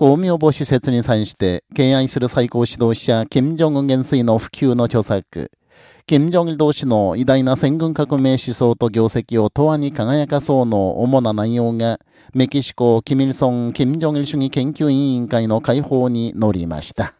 公明母施設に際して、敬愛する最高指導者、金正恩元帥の普及の著作、金正日同士の偉大な戦軍革命思想と業績を永遠に輝かそうの主な内容が、メキシコ、キミルソン・金正日主義研究委員会の会報に載りました。